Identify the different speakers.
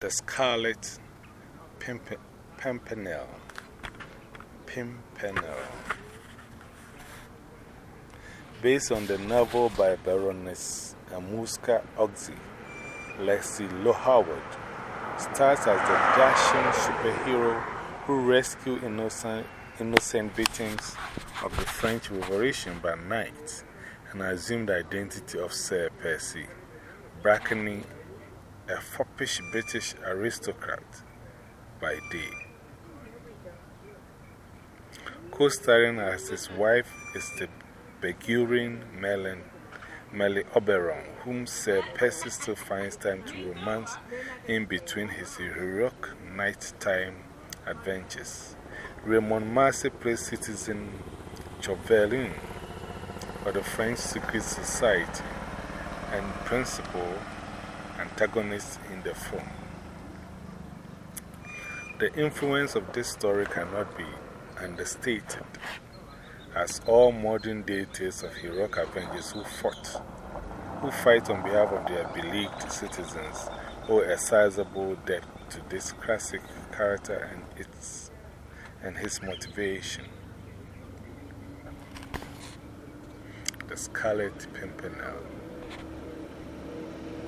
Speaker 1: The Scarlet Pimpernel. Pimpernel. Based on the novel by Baroness Emmuska Orczy, Leslie Howard stars as the dashing superhero who rescued innocent, innocent victims of the French Revolution by night and assumed the identity of Sir Percy Blakeney a foppish British aristocrat by day. Co starring as his wife is the beguiling Melon, Merle Oberon, whom Sir Percy still finds time to romance in between his heroic nighttime adventures. Raymond Massey plays citizen Chauvelin of the French Secret Society and principal antagonists in the film. The influence of this story cannot be understated, as all modern day tales of heroic avengers who fought, who fight on behalf of their beleaguered citizens, owe a sizable debt to this classic character and, its, and his motivation. The Scarlet Pimpernel.